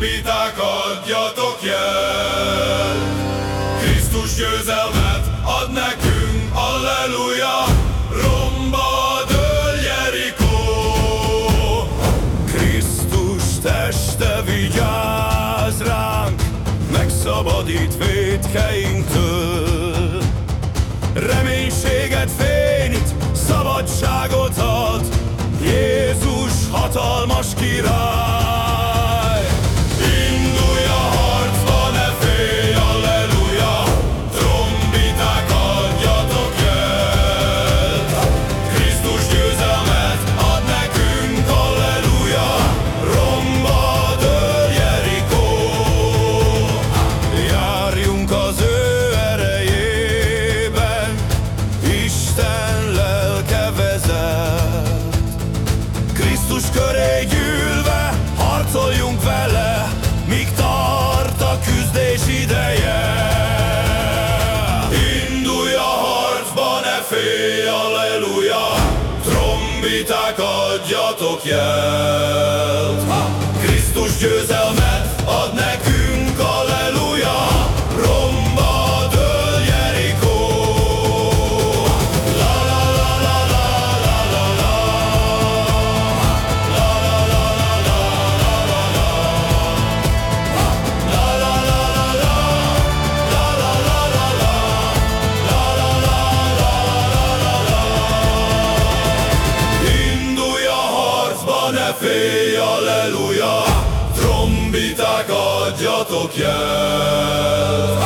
trombiták adjatok jel. Krisztus győzelmet ad nekünk, alleluja, romba dől Jerikó. Krisztus teste vigyáz ránk, megszabadít védkeinktől. Reménységet fényít, szabadságot ad, Jézus hatalmas király. Trombiták adjatok jelt. Krisztus győzelmet félj, alleluja, trombiták adjatok jel.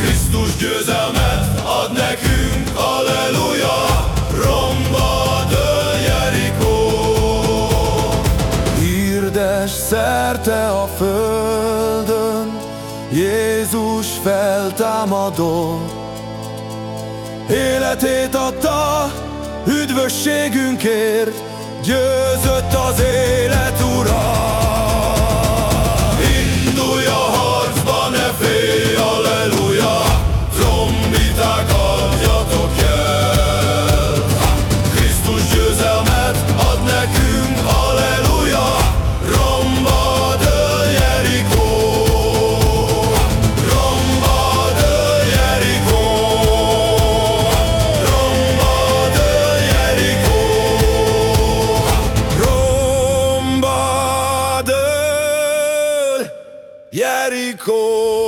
Krisztus győzelmet ad nekünk, alleluja, romba dől Jerikó. Hirdes szerte a földön, Jézus feltámadott. Életét adta üdvösségünkért, győzött az élet Romba dől Jerikó.